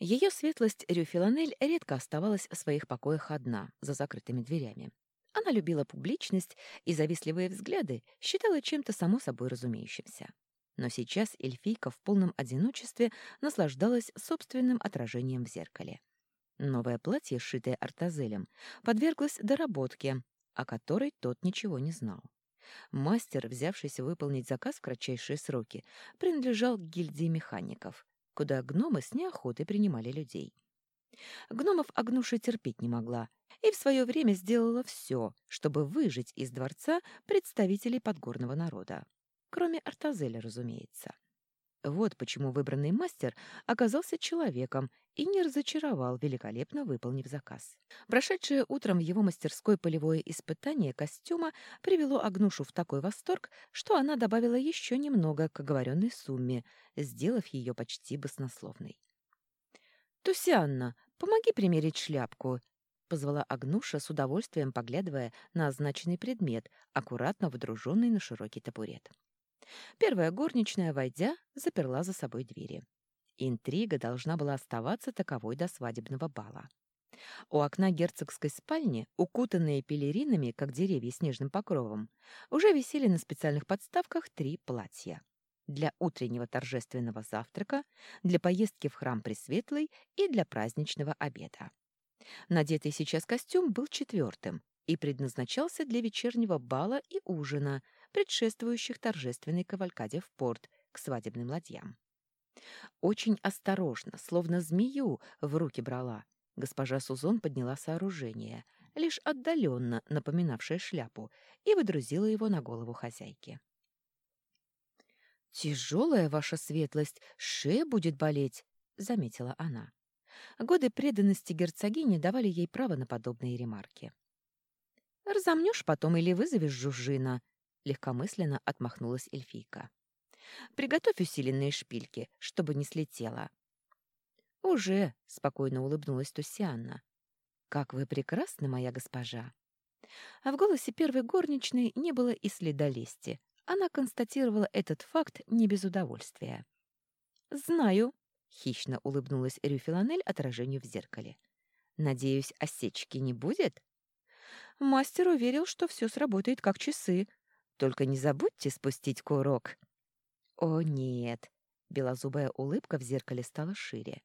Ее светлость Рюфиланель редко оставалась в своих покоях одна, за закрытыми дверями. Она любила публичность и завистливые взгляды считала чем-то само собой разумеющимся. Но сейчас эльфийка в полном одиночестве наслаждалась собственным отражением в зеркале. Новое платье, сшитое артазелем, подверглось доработке, о которой тот ничего не знал. Мастер, взявшийся выполнить заказ в кратчайшие сроки, принадлежал к гильдии механиков, куда гномы с неохотой принимали людей. Гномов Агнуша терпеть не могла и в свое время сделала все, чтобы выжить из дворца представителей подгорного народа. Кроме Артазеля, разумеется. Вот почему выбранный мастер оказался человеком и не разочаровал, великолепно выполнив заказ. Прошедшее утром в его мастерской полевое испытание костюма привело Агнушу в такой восторг, что она добавила еще немного к оговоренной сумме, сделав ее почти баснословной. «Тусианна, помоги примерить шляпку», — позвала Агнуша с удовольствием, поглядывая на означенный предмет, аккуратно водруженный на широкий табурет. Первая горничная, войдя, заперла за собой двери. Интрига должна была оставаться таковой до свадебного бала. У окна герцогской спальни, укутанные пелеринами, как деревья снежным покровом, уже висели на специальных подставках три платья. Для утреннего торжественного завтрака, для поездки в храм Пресветлый и для праздничного обеда. Надетый сейчас костюм был четвертым и предназначался для вечернего бала и ужина, предшествующих торжественной кавалькаде в порт к свадебным ладьям. Очень осторожно, словно змею, в руки брала. Госпожа Сузон подняла сооружение, лишь отдаленно напоминавшее шляпу, и выдрузила его на голову хозяйки. «Тяжелая ваша светлость, шея будет болеть», — заметила она. Годы преданности герцогини давали ей право на подобные ремарки. «Разомнешь потом или вызовешь жужжина», — легкомысленно отмахнулась эльфийка. «Приготовь усиленные шпильки, чтобы не слетело». «Уже», — спокойно улыбнулась Тусианна. «Как вы прекрасны, моя госпожа!» А в голосе первой горничной не было и следа лести. Она констатировала этот факт не без удовольствия. «Знаю», — хищно улыбнулась Рюфиланель отражению в зеркале. «Надеюсь, осечки не будет?» Мастер уверил, что все сработает как часы, только не забудьте спустить курок. О, нет. Белозубая улыбка в зеркале стала шире.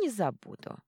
Не забуду.